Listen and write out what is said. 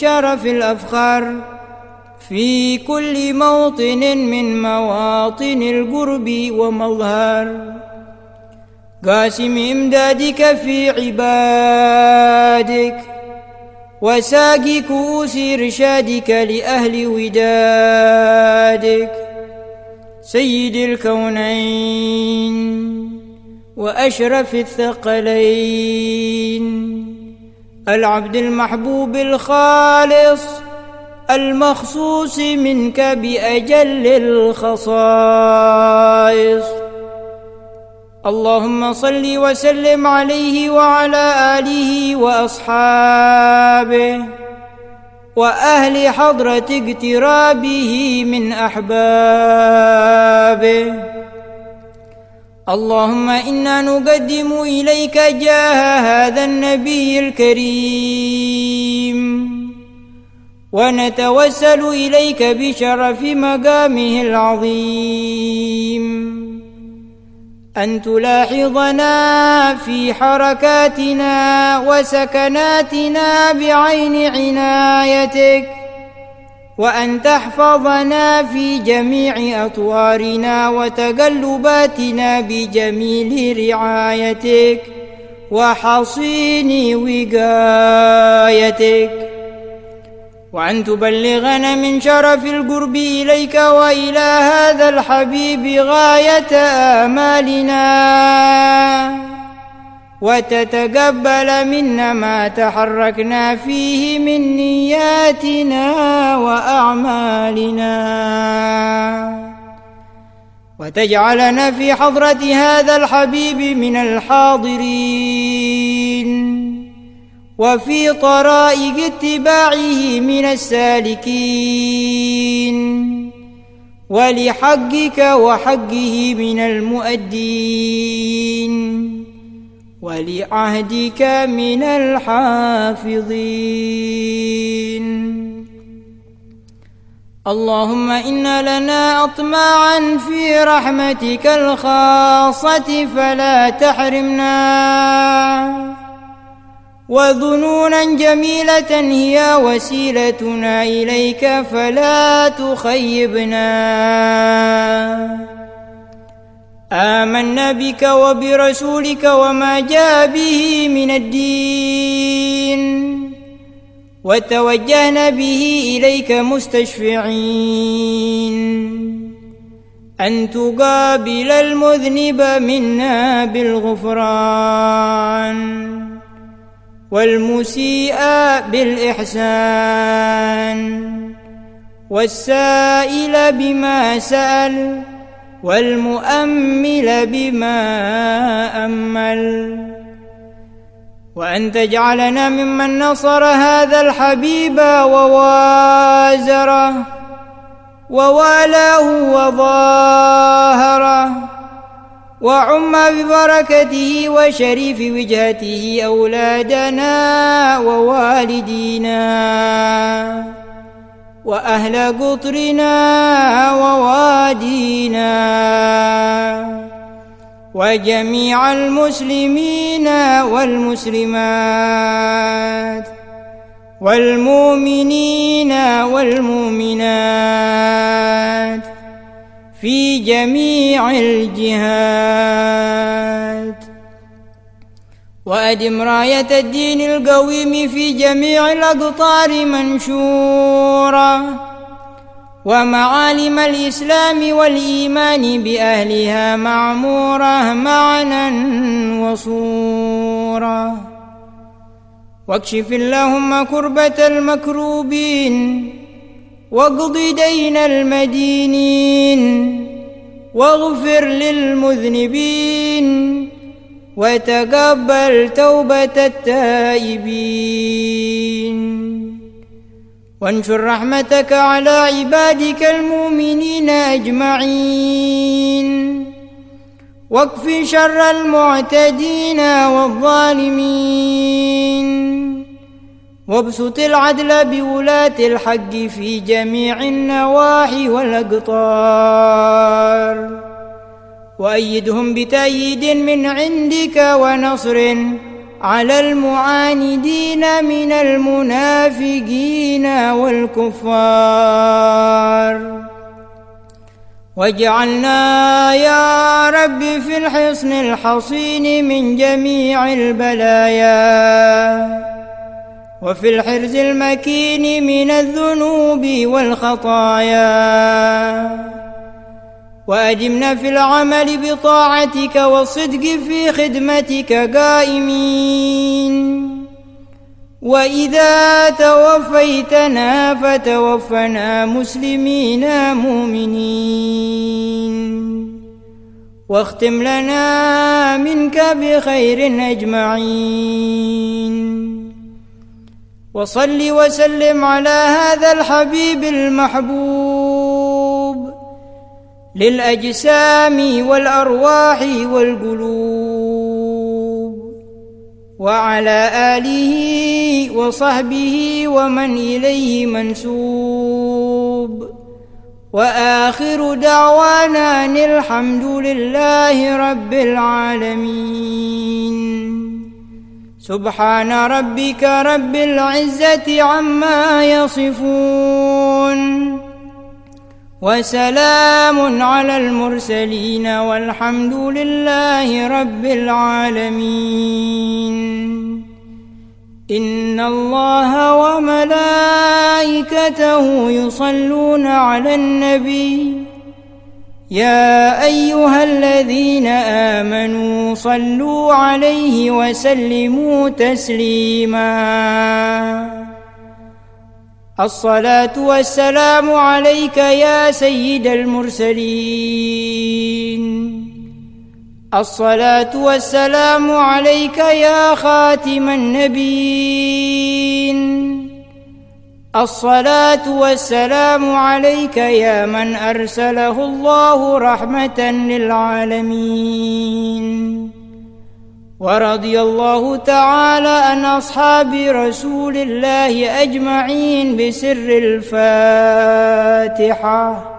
الشرف الأفخار في كل موطن من مواطن القرب ومظهر قاسم إمدادك في عبادك وساقي كؤوس رشادك لأهل ودادك سيد الكونين وأشرف الثقلين العبد المحبوب الخالص المخصوص منك بأجل الخصائص. اللهم صل وسلم عليه وعلى آله وأصحابه وأهل حضرة اقترابه من أحبابه. اللهم إنا نقدم إليك جاه هذا النبي الكريم. ونتوسل إليك بشرف مقامه العظيم. أن تلاحظنا في حركاتنا وسكناتنا بعين عنايتك. وأن تحفظنا في جميع أطوارنا وتقلباتنا بجميل رعايتك وحصين وقايتك وأن تبلغنا من شرف القرب إليك وإلى هذا الحبيب غاية آمالنا وتتقبل منا ما تحركنا فيه من نياتنا وأعمالنا. وتجعلنا في حضرة هذا الحبيب من الحاضرين. وفي طرائق اتباعه من السالكين. ولحقك وحقه من المؤدين. ولعهدك من الحافظين. اللهم إنا لنا أطماعا في رحمتك الخاصة فلا تحرمنا. وظنونا جميلة هي وسيلتنا إليك فلا تخيبنا. آمنا بك وبرسولك وما جاء به من الدين وتوجهنا به إليك مستشفعين. أن تقابل المذنب منا بالغفران والمسيء بالإحسان والسائل بما سأل والمؤمل بما أمل. وأن تجعلنا ممن نصر هذا الحبيب ووازره ووالاه وظاهره وعم ببركته وشريف وجهته أولادنا ووالدينا. وأهل قطرنا ووادينا وجميع المسلمين والمسلمات والمؤمنين والمؤمنات في جميع الجهات وأدم راية الدين القويم في جميع الأقطار منشورا ومعالم الإسلام والإيمان بأهلها معمورة معنا وصورا واكشف اللهم كربة المكروبين واقض دين المدينين واغفر للمذنبين وتقبل توبة التائبين. وانشر رحمتك على عبادك المؤمنين أجمعين. واكف شر المعتدين والظالمين. وابسط العدل بولاة الحق في جميع النواحي والأقطار. وأيدهم بتأييد من عندك ونصر على المعاندين من المنافقين والكفار. واجعلنا يا رب في الحصن الحصين من جميع البلايا. وفي الحرز المكين من الذنوب والخطايا. وأدمنا في العمل بطاعتك والصدق في خدمتك قائمين. وإذا توفيتنا فتوفنا مسلمين مؤمنين. واختم لنا منك بخير أجمعين. وصل وسلم على هذا الحبيب المحبوب. للأجسام والأرواح والقلوب وعلى آله وصحبه ومن إليه منسوب. وآخر دعوانا الحمد لله رب العالمين. سبحان ربك رب العزة عما يصفون. وسلام على المرسلين والحمد لله رب العالمين. إن الله وملائكته يصلون على النبي. يا أيها الذين آمنوا صلوا عليه وسلموا تسليماً. الصلاة والسلام عليك يا سيد المرسلين. الصلاة والسلام عليك يا خاتم النبيين. الصلاة والسلام عليك يا من أرسله الله رحمة للعالمين. ورضي الله تعالى عن أصحاب رسول الله أجمعين بسر الفاتحة.